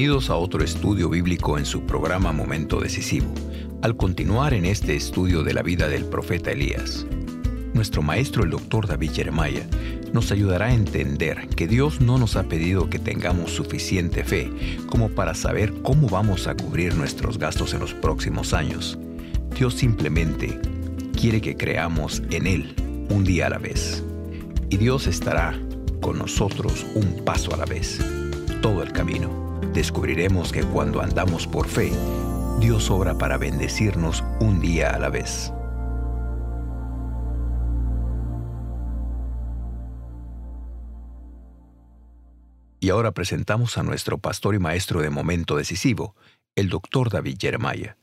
Bienvenidos a otro estudio bíblico en su programa Momento Decisivo, al continuar en este estudio de la vida del profeta Elías. Nuestro maestro el doctor David Jeremiah nos ayudará a entender que Dios no nos ha pedido que tengamos suficiente fe como para saber cómo vamos a cubrir nuestros gastos en los próximos años. Dios simplemente quiere que creamos en Él un día a la vez. Y Dios estará con nosotros un paso a la vez, todo el camino. Descubriremos que cuando andamos por fe, Dios obra para bendecirnos un día a la vez. Y ahora presentamos a nuestro pastor y maestro de momento decisivo, el doctor David Jeremiah,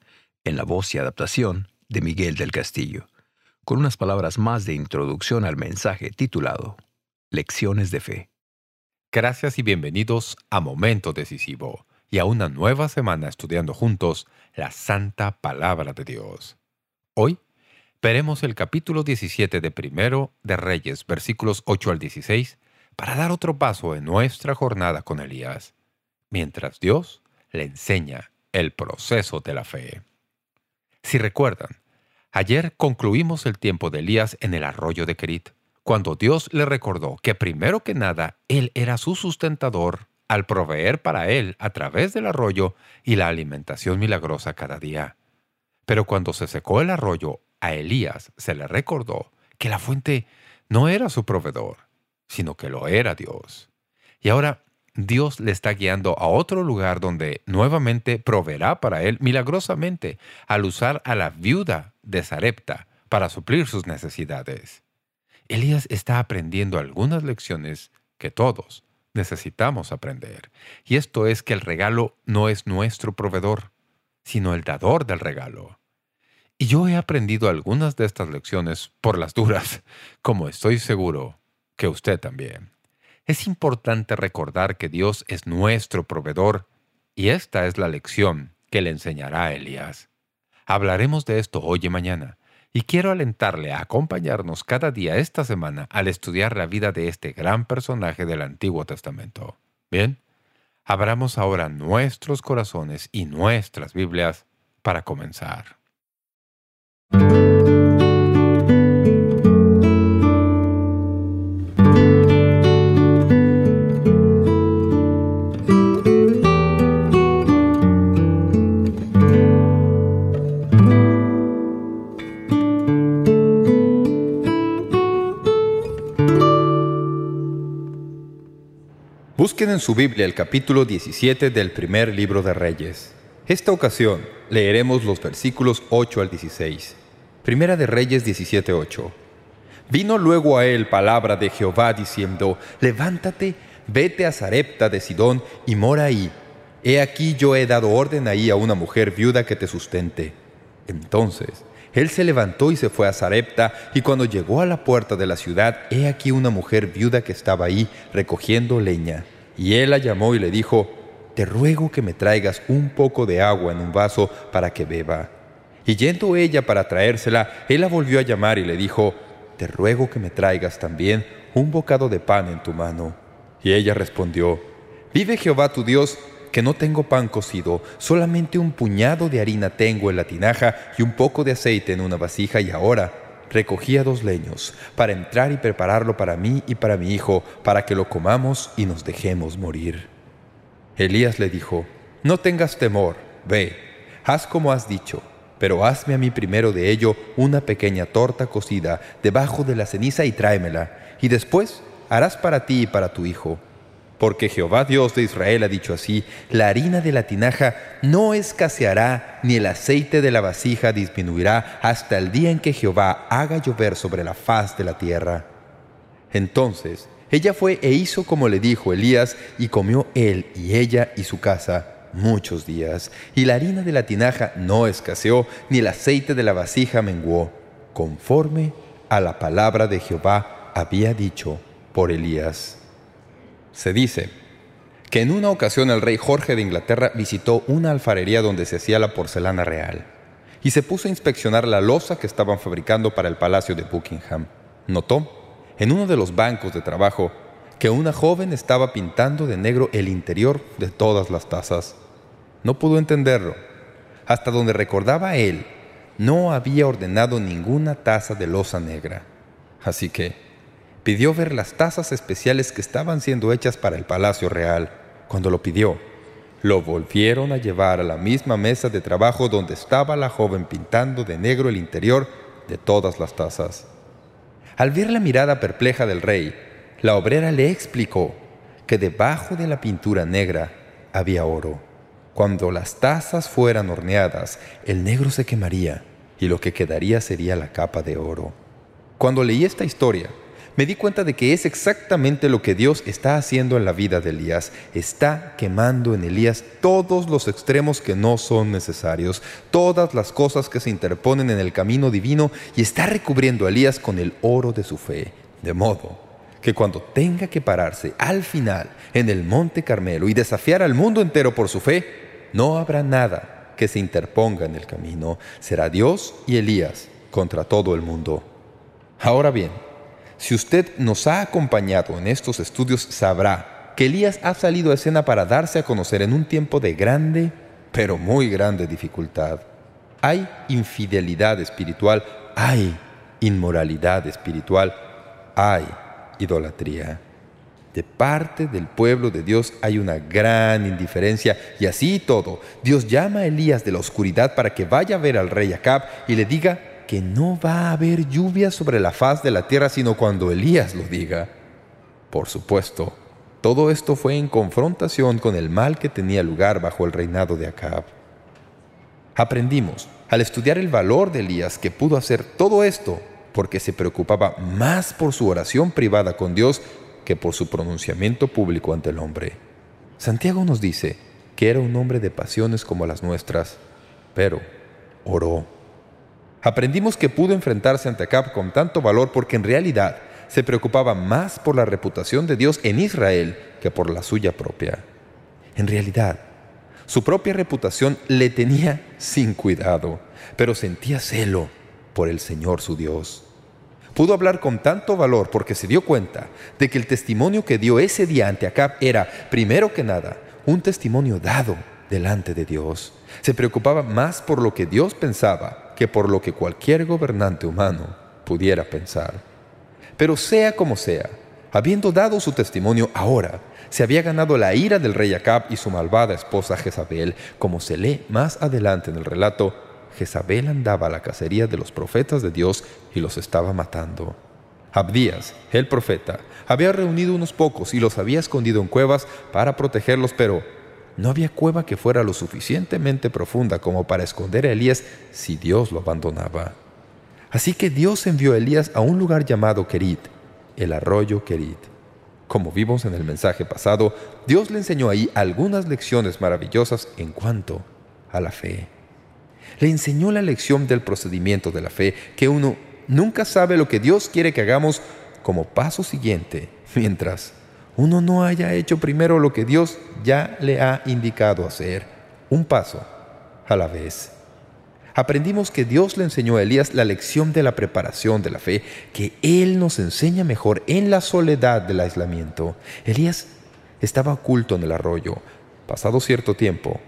en la voz y adaptación de Miguel del Castillo, con unas palabras más de introducción al mensaje titulado Lecciones de Fe. Gracias y bienvenidos a Momento Decisivo y a una nueva semana estudiando juntos la Santa Palabra de Dios. Hoy veremos el capítulo 17 de Primero de Reyes, versículos 8 al 16, para dar otro paso en nuestra jornada con Elías, mientras Dios le enseña el proceso de la fe. Si recuerdan, ayer concluimos el tiempo de Elías en el arroyo de Kerit, cuando Dios le recordó que primero que nada Él era su sustentador al proveer para él a través del arroyo y la alimentación milagrosa cada día. Pero cuando se secó el arroyo, a Elías se le recordó que la fuente no era su proveedor, sino que lo era Dios. Y ahora Dios le está guiando a otro lugar donde nuevamente proveerá para él milagrosamente al usar a la viuda de Sarepta para suplir sus necesidades. Elías está aprendiendo algunas lecciones que todos necesitamos aprender. Y esto es que el regalo no es nuestro proveedor, sino el dador del regalo. Y yo he aprendido algunas de estas lecciones por las duras, como estoy seguro que usted también. Es importante recordar que Dios es nuestro proveedor y esta es la lección que le enseñará a Elías. Hablaremos de esto hoy y mañana, y quiero alentarle a acompañarnos cada día esta semana al estudiar la vida de este gran personaje del Antiguo Testamento. Bien, abramos ahora nuestros corazones y nuestras Biblias para comenzar. Busquen en su Biblia el capítulo 17 del primer libro de Reyes. Esta ocasión leeremos los versículos 8 al 16. Primera de Reyes 17:8. Vino luego a él palabra de Jehová diciendo, Levántate, vete a Sarepta de Sidón y mora ahí. He aquí yo he dado orden ahí a una mujer viuda que te sustente. Entonces él se levantó y se fue a Sarepta, y cuando llegó a la puerta de la ciudad, he aquí una mujer viuda que estaba ahí recogiendo leña. Y él la llamó y le dijo, «Te ruego que me traigas un poco de agua en un vaso para que beba». Y yendo ella para traérsela, él la volvió a llamar y le dijo, «Te ruego que me traigas también un bocado de pan en tu mano». Y ella respondió, «Vive Jehová tu Dios, que no tengo pan cocido, solamente un puñado de harina tengo en la tinaja y un poco de aceite en una vasija y ahora recogía dos leños para entrar y prepararlo para mí y para mi hijo, para que lo comamos y nos dejemos morir. Elías le dijo, no tengas temor, ve, haz como has dicho, pero hazme a mí primero de ello una pequeña torta cocida debajo de la ceniza y tráemela, y después harás para ti y para tu hijo. Porque Jehová Dios de Israel ha dicho así, la harina de la tinaja no escaseará, ni el aceite de la vasija disminuirá hasta el día en que Jehová haga llover sobre la faz de la tierra. Entonces ella fue e hizo como le dijo Elías, y comió él y ella y su casa muchos días. Y la harina de la tinaja no escaseó, ni el aceite de la vasija menguó, conforme a la palabra de Jehová había dicho por Elías. Se dice que en una ocasión el rey Jorge de Inglaterra visitó una alfarería donde se hacía la porcelana real y se puso a inspeccionar la losa que estaban fabricando para el palacio de Buckingham. Notó, en uno de los bancos de trabajo, que una joven estaba pintando de negro el interior de todas las tazas. No pudo entenderlo. Hasta donde recordaba él, no había ordenado ninguna taza de losa negra. Así que pidió ver las tazas especiales que estaban siendo hechas para el Palacio Real. Cuando lo pidió, lo volvieron a llevar a la misma mesa de trabajo donde estaba la joven pintando de negro el interior de todas las tazas. Al ver la mirada perpleja del rey, la obrera le explicó que debajo de la pintura negra había oro. Cuando las tazas fueran horneadas, el negro se quemaría y lo que quedaría sería la capa de oro. Cuando leí esta historia, me di cuenta de que es exactamente lo que Dios está haciendo en la vida de Elías. Está quemando en Elías todos los extremos que no son necesarios, todas las cosas que se interponen en el camino divino y está recubriendo a Elías con el oro de su fe. De modo que cuando tenga que pararse al final en el monte Carmelo y desafiar al mundo entero por su fe, no habrá nada que se interponga en el camino. Será Dios y Elías contra todo el mundo. Ahora bien, si usted nos ha acompañado en estos estudios, sabrá que Elías ha salido a escena para darse a conocer en un tiempo de grande, pero muy grande dificultad. Hay infidelidad espiritual, hay inmoralidad espiritual, hay idolatría. De parte del pueblo de Dios hay una gran indiferencia y así todo, Dios llama a Elías de la oscuridad para que vaya a ver al rey Acab y le diga que no va a haber lluvia sobre la faz de la tierra sino cuando Elías lo diga. Por supuesto, todo esto fue en confrontación con el mal que tenía lugar bajo el reinado de Acab. Aprendimos, al estudiar el valor de Elías, que pudo hacer todo esto porque se preocupaba más por su oración privada con Dios que por su pronunciamiento público ante el hombre. Santiago nos dice que era un hombre de pasiones como las nuestras, pero oró Aprendimos que pudo enfrentarse ante Acab con tanto valor porque en realidad se preocupaba más por la reputación de Dios en Israel que por la suya propia. En realidad, su propia reputación le tenía sin cuidado, pero sentía celo por el Señor su Dios. Pudo hablar con tanto valor porque se dio cuenta de que el testimonio que dio ese día ante Acab era, primero que nada, un testimonio dado delante de Dios. Se preocupaba más por lo que Dios pensaba que por lo que cualquier gobernante humano pudiera pensar. Pero sea como sea, habiendo dado su testimonio ahora, se había ganado la ira del rey Acab y su malvada esposa Jezabel. Como se lee más adelante en el relato, Jezabel andaba a la cacería de los profetas de Dios y los estaba matando. Abdías, el profeta, había reunido unos pocos y los había escondido en cuevas para protegerlos, pero no había cueva que fuera lo suficientemente profunda como para esconder a Elías si Dios lo abandonaba. Así que Dios envió a Elías a un lugar llamado Kerit, el arroyo Kerit. Como vimos en el mensaje pasado, Dios le enseñó ahí algunas lecciones maravillosas en cuanto a la fe. Le enseñó la lección del procedimiento de la fe, que uno nunca sabe lo que Dios quiere que hagamos como paso siguiente, mientras uno no haya hecho primero lo que Dios ya le ha indicado hacer, un paso a la vez. Aprendimos que Dios le enseñó a Elías la lección de la preparación de la fe, que Él nos enseña mejor en la soledad del aislamiento. Elías estaba oculto en el arroyo. Pasado cierto tiempo,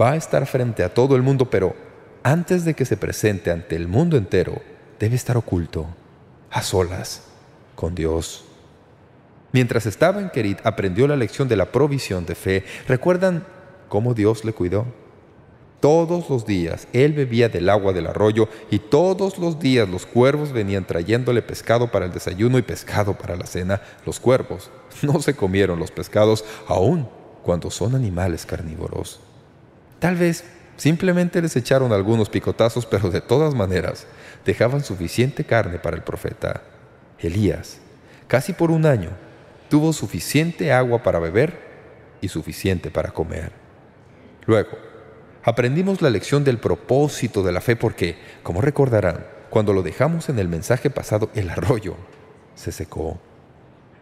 va a estar frente a todo el mundo, pero antes de que se presente ante el mundo entero, debe estar oculto, a solas, con Dios. Mientras estaba en Kerit, aprendió la lección de la provisión de fe. ¿Recuerdan cómo Dios le cuidó? Todos los días él bebía del agua del arroyo y todos los días los cuervos venían trayéndole pescado para el desayuno y pescado para la cena. Los cuervos no se comieron los pescados aún cuando son animales carnívoros. Tal vez simplemente les echaron algunos picotazos, pero de todas maneras dejaban suficiente carne para el profeta. Elías, casi por un año, tuvo suficiente agua para beber y suficiente para comer. Luego, aprendimos la lección del propósito de la fe porque, como recordarán, cuando lo dejamos en el mensaje pasado, el arroyo se secó.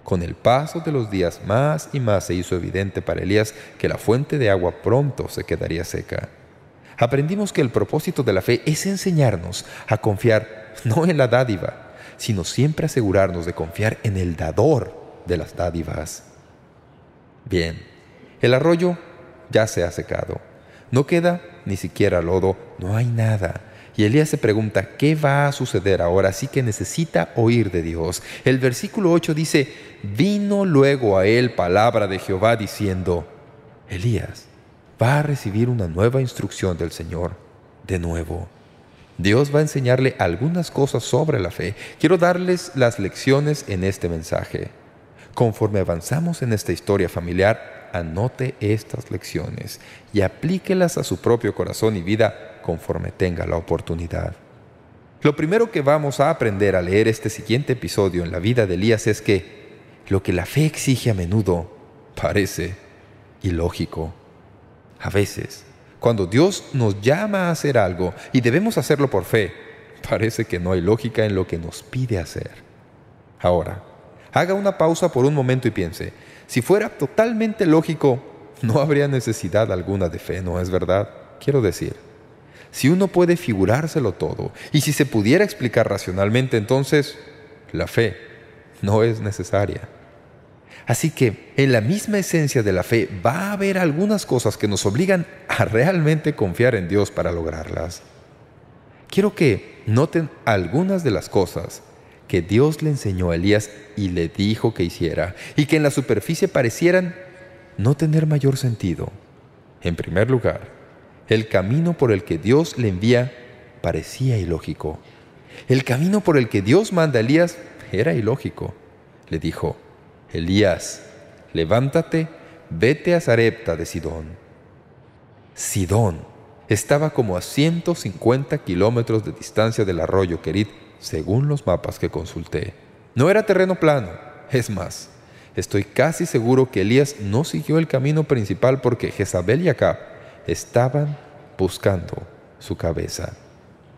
Con el paso de los días más y más se hizo evidente para Elías que la fuente de agua pronto se quedaría seca. Aprendimos que el propósito de la fe es enseñarnos a confiar no en la dádiva, sino siempre asegurarnos de confiar en el dador de las dádivas. Bien, el arroyo ya se ha secado. No queda ni siquiera lodo, no hay nada. Y Elías se pregunta, ¿qué va a suceder ahora? Así que necesita oír de Dios. El versículo 8 dice, Vino luego a él palabra de Jehová diciendo, Elías va a recibir una nueva instrucción del Señor, de nuevo. Dios va a enseñarle algunas cosas sobre la fe. Quiero darles las lecciones en este mensaje. Conforme avanzamos en esta historia familiar, anote estas lecciones y aplíquelas a su propio corazón y vida conforme tenga la oportunidad. Lo primero que vamos a aprender al leer este siguiente episodio en la vida de Elías es que lo que la fe exige a menudo parece ilógico. A veces, cuando Dios nos llama a hacer algo y debemos hacerlo por fe, parece que no hay lógica en lo que nos pide hacer. Ahora, haga una pausa por un momento y piense, si fuera totalmente lógico, no habría necesidad alguna de fe, ¿no es verdad? Quiero decir, si uno puede figurárselo todo, y si se pudiera explicar racionalmente, entonces la fe no es necesaria. Así que en la misma esencia de la fe va a haber algunas cosas que nos obligan a realmente confiar en Dios para lograrlas. Quiero que noten algunas de las cosas que Dios le enseñó a Elías y le dijo que hiciera, y que en la superficie parecieran no tener mayor sentido. En primer lugar, el camino por el que Dios le envía parecía ilógico. El camino por el que Dios manda a Elías era ilógico. Le dijo, Elías, levántate, vete a Zarepta de Sidón. Sidón estaba como a 150 kilómetros de distancia del arroyo Kerit, según los mapas que consulté. No era terreno plano, es más, estoy casi seguro que Elías no siguió el camino principal porque Jezabel y Acab estaban buscando su cabeza.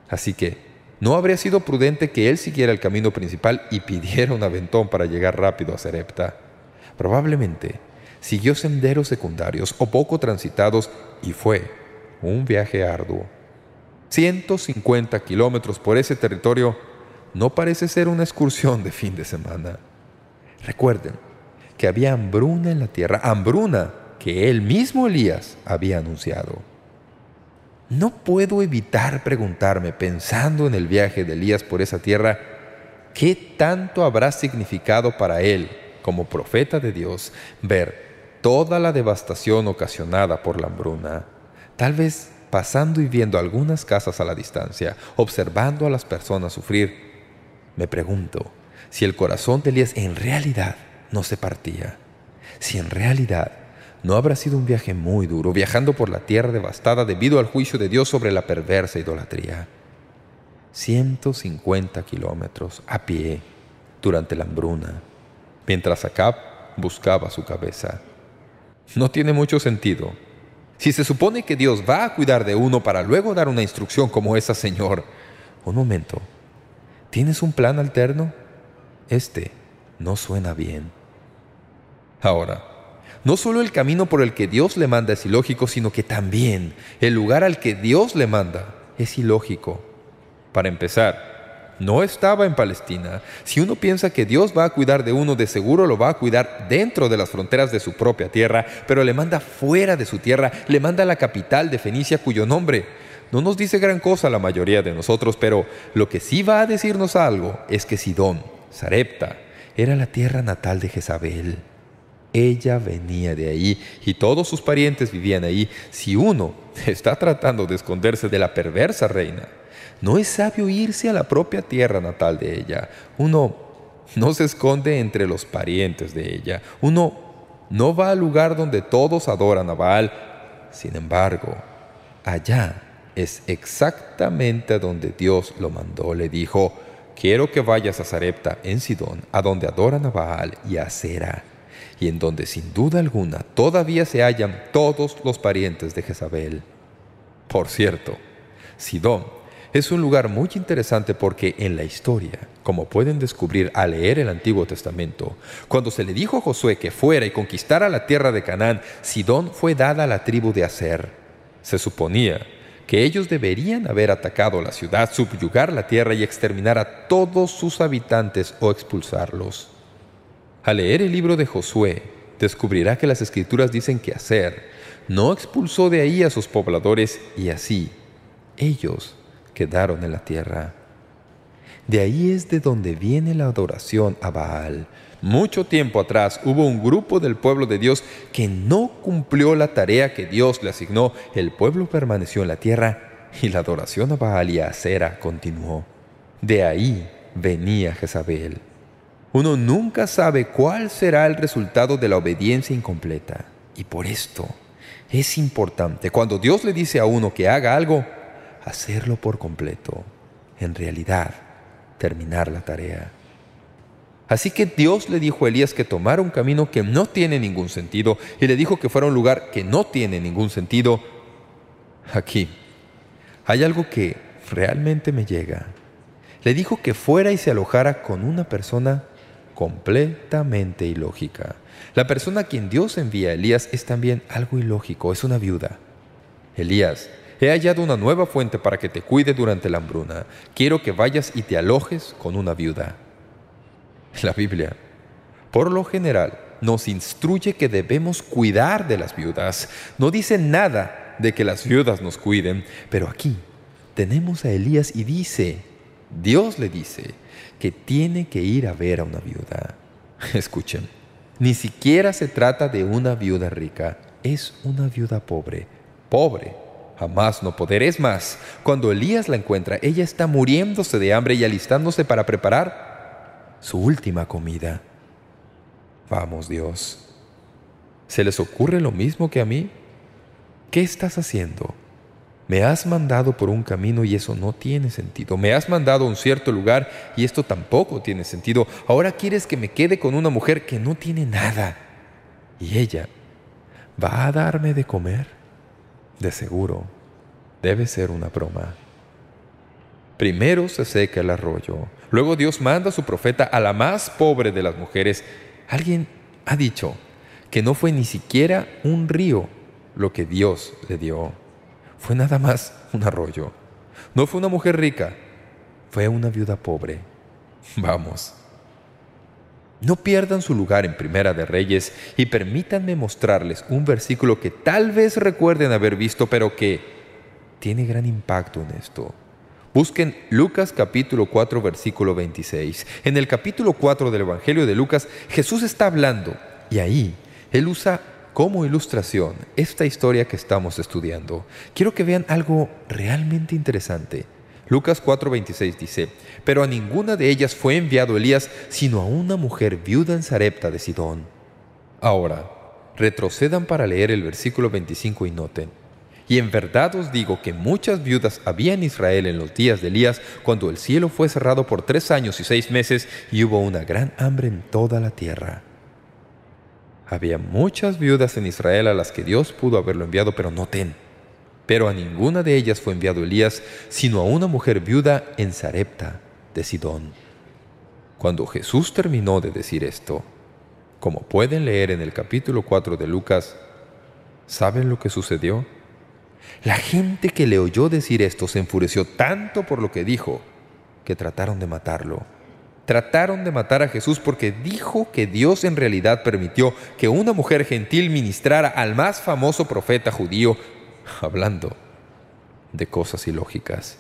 Así que no habría sido prudente que él siguiera el camino principal y pidiera un aventón para llegar rápido a Serepta. Probablemente siguió senderos secundarios o poco transitados y fue un viaje arduo. 150 kilómetros por ese territorio no parece ser una excursión de fin de semana. Recuerden que había hambruna en la tierra, hambruna que él mismo Elías había anunciado. No puedo evitar preguntarme, pensando en el viaje de Elías por esa tierra, ¿qué tanto habrá significado para él, como profeta de Dios, ver toda la devastación ocasionada por la hambruna? Tal vez pasando y viendo algunas casas a la distancia, observando a las personas sufrir, me pregunto si el corazón de Elías en realidad no se partía, si en realidad no habrá sido un viaje muy duro, viajando por la tierra devastada debido al juicio de Dios sobre la perversa idolatría. 150 kilómetros a pie durante la hambruna, mientras Acab buscaba su cabeza. No tiene mucho sentido. Si se supone que Dios va a cuidar de uno para luego dar una instrucción como esa, Señor. Un momento. ¿Tienes un plan alterno? Este no suena bien. Ahora, no solo el camino por el que Dios le manda es ilógico, sino que también el lugar al que Dios le manda es ilógico. Para empezar, no estaba en Palestina. Si uno piensa que Dios va a cuidar de uno, de seguro lo va a cuidar dentro de las fronteras de su propia tierra, pero le manda fuera de su tierra, le manda a la capital de Fenicia, cuyo nombre no nos dice gran cosa la mayoría de nosotros, pero lo que sí va a decirnos algo es que Sidón, Sarepta, era la tierra natal de Jezabel. Ella venía de ahí y todos sus parientes vivían ahí. Si uno está tratando de esconderse de la perversa reina, no es sabio irse a la propia tierra natal de ella. Uno no se esconde entre los parientes de ella. Uno no va al lugar donde todos adoran a Baal. Sin embargo, allá es exactamente a donde Dios lo mandó. Le dijo, quiero que vayas a Sarepta en Sidón, a donde adoran a Baal y a Sera y en donde sin duda alguna todavía se hallan todos los parientes de Jezabel. Por cierto, Sidón es un lugar muy interesante porque en la historia, como pueden descubrir al leer el Antiguo Testamento, cuando se le dijo a Josué que fuera y conquistara la tierra de Canaán, Sidón fue dada a la tribu de Aser. Se suponía que ellos deberían haber atacado la ciudad, subyugar la tierra y exterminar a todos sus habitantes o expulsarlos. Al leer el libro de Josué, descubrirá que las Escrituras dicen que hacer no expulsó de ahí a sus pobladores y así ellos quedaron en la tierra. De ahí es de donde viene la adoración a Baal. Mucho tiempo atrás hubo un grupo del pueblo de Dios que no cumplió la tarea que Dios le asignó. El pueblo permaneció en la tierra y la adoración a Baal y a Acera continuó. De ahí venía Jezabel. Uno nunca sabe cuál será el resultado de la obediencia incompleta. Y por esto es importante, cuando Dios le dice a uno que haga algo, hacerlo por completo. En realidad, terminar la tarea. Así que Dios le dijo a Elías que tomara un camino que no tiene ningún sentido y le dijo que fuera a un lugar que no tiene ningún sentido. Aquí hay algo que realmente me llega. Le dijo que fuera y se alojara con una persona completamente ilógica. La persona a quien Dios envía a Elías es también algo ilógico, es una viuda. Elías He hallado una nueva fuente para que te cuide durante la hambruna. Quiero que vayas y te alojes con una viuda. La Biblia, por lo general, nos instruye que debemos cuidar de las viudas. No dice nada de que las viudas nos cuiden, pero aquí tenemos a Elías y dice, Dios le dice, que tiene que ir a ver a una viuda. Escuchen, ni siquiera se trata de una viuda rica, es una viuda pobre, pobre, Jamás no poder. Es más, cuando Elías la encuentra, ella está muriéndose de hambre y alistándose para preparar su última comida. Vamos, Dios. ¿Se les ocurre lo mismo que a mí? ¿Qué estás haciendo? Me has mandado por un camino y eso no tiene sentido. Me has mandado a un cierto lugar y esto tampoco tiene sentido. Ahora quieres que me quede con una mujer que no tiene nada. Y ella va a darme de comer. De seguro, debe ser una broma. Primero se seca el arroyo. Luego Dios manda a su profeta a la más pobre de las mujeres. Alguien ha dicho que no fue ni siquiera un río lo que Dios le dio. Fue nada más un arroyo. No fue una mujer rica, fue una viuda pobre. Vamos, no pierdan su lugar en Primera de Reyes y permítanme mostrarles un versículo que tal vez recuerden haber visto, pero que tiene gran impacto en esto. Busquen Lucas capítulo 4 versículo 26. En el capítulo 4 del Evangelio de Lucas, Jesús está hablando y ahí Él usa como ilustración esta historia que estamos estudiando. Quiero que vean algo realmente interesante. Lucas 4.26 dice, Pero a ninguna de ellas fue enviado Elías, sino a una mujer viuda en Sarepta de Sidón. Ahora, retrocedan para leer el versículo 25 y noten. Y en verdad os digo que muchas viudas había en Israel en los días de Elías, cuando el cielo fue cerrado por tres años y seis meses, y hubo una gran hambre en toda la tierra. Había muchas viudas en Israel a las que Dios pudo haberlo enviado, pero noten, pero a ninguna de ellas fue enviado Elías, sino a una mujer viuda en Sarepta de Sidón. Cuando Jesús terminó de decir esto, como pueden leer en el capítulo 4 de Lucas, ¿saben lo que sucedió? La gente que le oyó decir esto se enfureció tanto por lo que dijo, que trataron de matarlo. Trataron de matar a Jesús porque dijo que Dios en realidad permitió que una mujer gentil ministrara al más famoso profeta judío hablando de cosas ilógicas.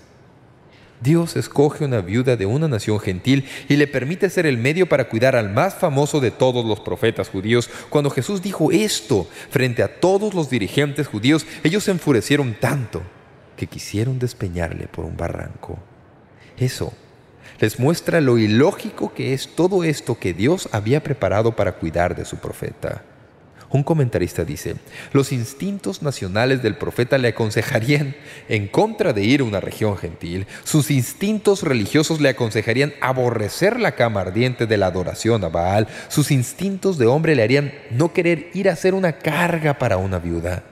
Dios escoge una viuda de una nación gentil y le permite ser el medio para cuidar al más famoso de todos los profetas judíos. Cuando Jesús dijo esto frente a todos los dirigentes judíos, ellos se enfurecieron tanto que quisieron despeñarle por un barranco. Eso les muestra lo ilógico que es todo esto que Dios había preparado para cuidar de su profeta. Un comentarista dice, los instintos nacionales del profeta le aconsejarían en contra de ir a una región gentil. Sus instintos religiosos le aconsejarían aborrecer la cama ardiente de la adoración a Baal. Sus instintos de hombre le harían no querer ir a ser una carga para una viuda.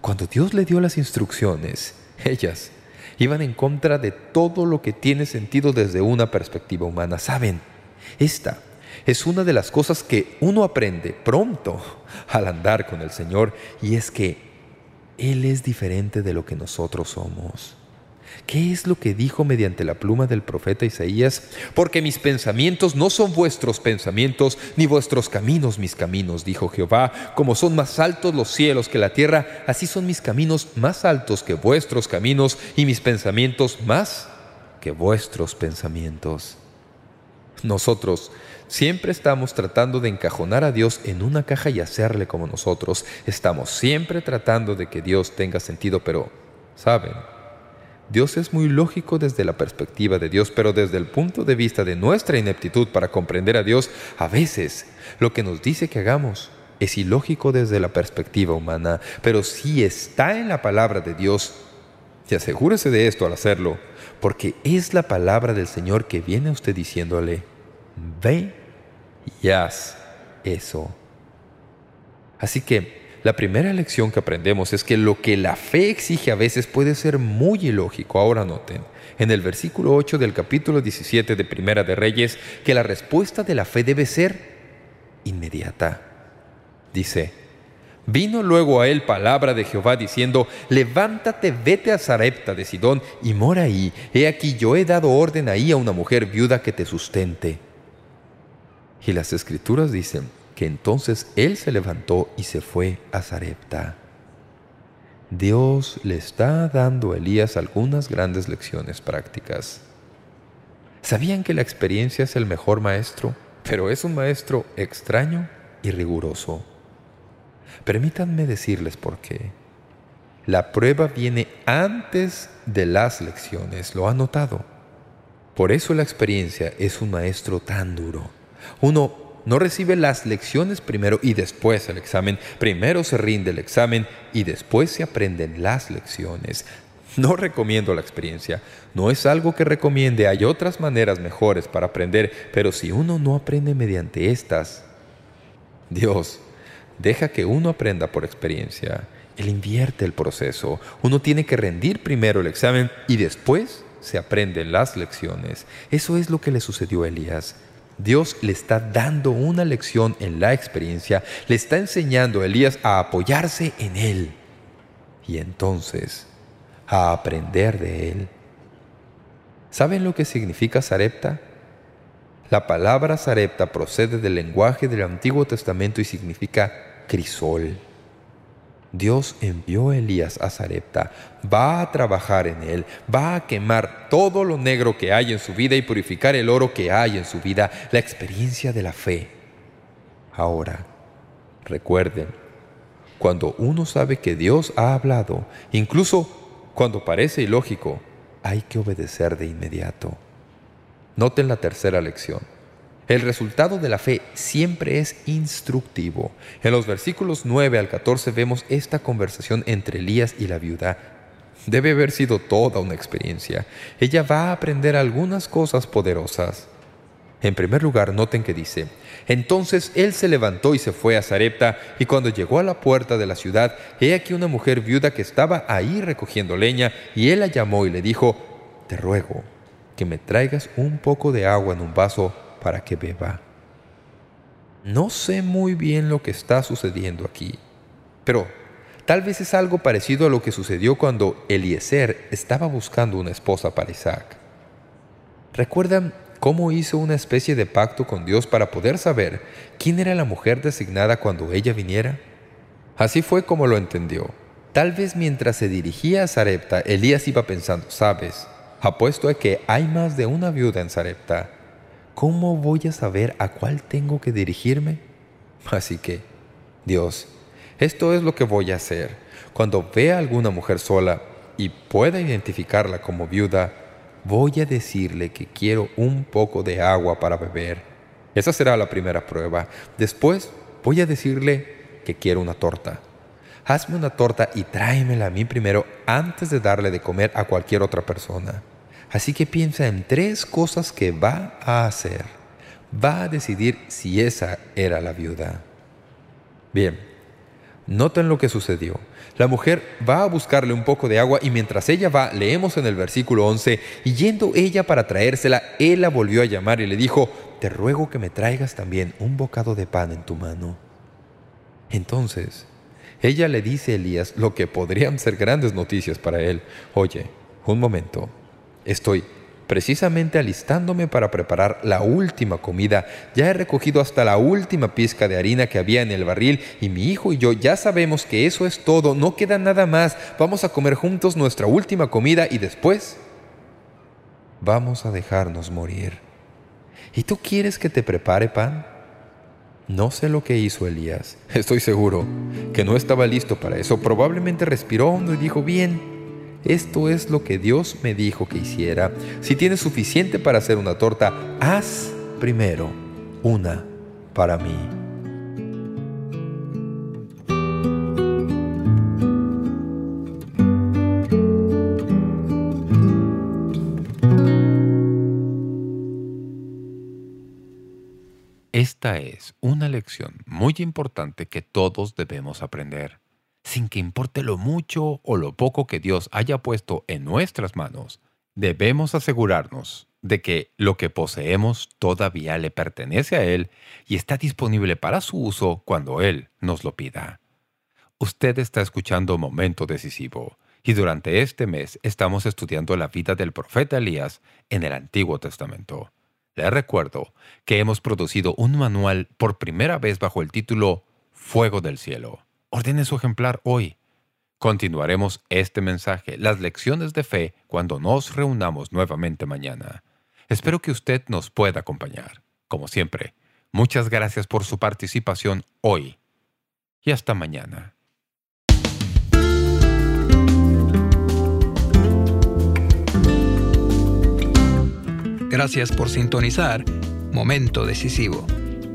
Cuando Dios le dio las instrucciones, ellas iban en contra de todo lo que tiene sentido desde una perspectiva humana. ¿Saben? Esta es una de las cosas que uno aprende pronto al andar con el Señor y es que Él es diferente de lo que nosotros somos. ¿Qué es lo que dijo mediante la pluma del profeta Isaías? Porque mis pensamientos no son vuestros pensamientos, ni vuestros caminos mis caminos, dijo Jehová. Como son más altos los cielos que la tierra, así son mis caminos más altos que vuestros caminos, y mis pensamientos más que vuestros pensamientos. Nosotros siempre estamos tratando de encajonar a Dios en una caja y hacerle como nosotros. Estamos siempre tratando de que Dios tenga sentido, pero, ¿saben?, Dios es muy lógico desde la perspectiva de Dios, pero desde el punto de vista de nuestra ineptitud para comprender a Dios, a veces lo que nos dice que hagamos es ilógico desde la perspectiva humana, pero si está en la palabra de Dios, y asegúrese de esto al hacerlo, porque es la palabra del Señor que viene a usted diciéndole, ve y haz eso. Así que la primera lección que aprendemos es que lo que la fe exige a veces puede ser muy ilógico. Ahora noten, en el versículo 8 del capítulo 17 de Primera de Reyes, que la respuesta de la fe debe ser inmediata. Dice, Vino luego a él palabra de Jehová diciendo, Levántate, vete a Zarepta de Sidón y mora ahí. He aquí yo he dado orden ahí a una mujer viuda que te sustente. Y las Escrituras dicen, entonces él se levantó y se fue a Zarepta. Dios le está dando a Elías algunas grandes lecciones prácticas. ¿Sabían que la experiencia es el mejor maestro? Pero es un maestro extraño y riguroso. Permítanme decirles por qué. La prueba viene antes de las lecciones, ¿lo han notado? Por eso la experiencia es un maestro tan duro. Uno no recibe las lecciones primero y después el examen. Primero se rinde el examen y después se aprenden las lecciones. No recomiendo la experiencia. No es algo que recomiende. Hay otras maneras mejores para aprender. Pero si uno no aprende mediante estas, Dios deja que uno aprenda por experiencia. Él invierte el proceso. Uno tiene que rendir primero el examen y después se aprenden las lecciones. Eso es lo que le sucedió a Elías. Dios le está dando una lección en la experiencia, le está enseñando a Elías a apoyarse en él y entonces a aprender de él. ¿Saben lo que significa Sarepta? La palabra Sarepta procede del lenguaje del Antiguo Testamento y significa crisol. Dios envió a Elías a Zarepta, va a trabajar en él, va a quemar todo lo negro que hay en su vida y purificar el oro que hay en su vida, la experiencia de la fe. Ahora, recuerden, cuando uno sabe que Dios ha hablado, incluso cuando parece ilógico, hay que obedecer de inmediato. Noten la tercera lección. El resultado de la fe siempre es instructivo. En los versículos 9 al 14 vemos esta conversación entre Elías y la viuda. Debe haber sido toda una experiencia. Ella va a aprender algunas cosas poderosas. En primer lugar, noten que dice, Entonces él se levantó y se fue a Zarepta, y cuando llegó a la puerta de la ciudad, he aquí una mujer viuda que estaba ahí recogiendo leña, y él la llamó y le dijo, Te ruego que me traigas un poco de agua en un vaso para que beba. No sé muy bien lo que está sucediendo aquí, pero tal vez es algo parecido a lo que sucedió cuando Eliezer estaba buscando una esposa para Isaac. ¿Recuerdan cómo hizo una especie de pacto con Dios para poder saber quién era la mujer designada cuando ella viniera? Así fue como lo entendió. Tal vez mientras se dirigía a Sarepta, Elías iba pensando, ¿sabes? Apuesto a que hay más de una viuda en Sarepta. ¿Cómo voy a saber a cuál tengo que dirigirme? Así que, Dios, esto es lo que voy a hacer. Cuando vea a alguna mujer sola y pueda identificarla como viuda, voy a decirle que quiero un poco de agua para beber. Esa será la primera prueba. Después voy a decirle que quiero una torta. Hazme una torta y tráemela a mí primero antes de darle de comer a cualquier otra persona. Así que piensa en tres cosas que va a hacer. Va a decidir si esa era la viuda. Bien, noten lo que sucedió. La mujer va a buscarle un poco de agua y mientras ella va, leemos en el versículo 11, y yendo ella para traérsela, él la volvió a llamar y le dijo, «Te ruego que me traigas también un bocado de pan en tu mano». Entonces, ella le dice a Elías lo que podrían ser grandes noticias para él. «Oye, Un momento. Estoy precisamente alistándome para preparar la última comida. Ya he recogido hasta la última pizca de harina que había en el barril y mi hijo y yo ya sabemos que eso es todo, no queda nada más. Vamos a comer juntos nuestra última comida y después vamos a dejarnos morir. ¿Y tú quieres que te prepare pan? No sé lo que hizo Elías. Estoy seguro que no estaba listo para eso. Probablemente respiró hondo y dijo, bien, esto es lo que Dios me dijo que hiciera. Si tienes suficiente para hacer una torta, haz primero una para mí. Esta es una lección muy importante que todos debemos aprender sin que importe lo mucho o lo poco que Dios haya puesto en nuestras manos, debemos asegurarnos de que lo que poseemos todavía le pertenece a Él y está disponible para su uso cuando Él nos lo pida. Usted está escuchando Momento Decisivo, y durante este mes estamos estudiando la vida del profeta Elías en el Antiguo Testamento. Le recuerdo que hemos producido un manual por primera vez bajo el título Fuego del Cielo. Ordene su ejemplar hoy. Continuaremos este mensaje, las lecciones de fe, cuando nos reunamos nuevamente mañana. Espero que usted nos pueda acompañar. Como siempre, muchas gracias por su participación hoy. Y hasta mañana. Gracias por sintonizar Momento Decisivo.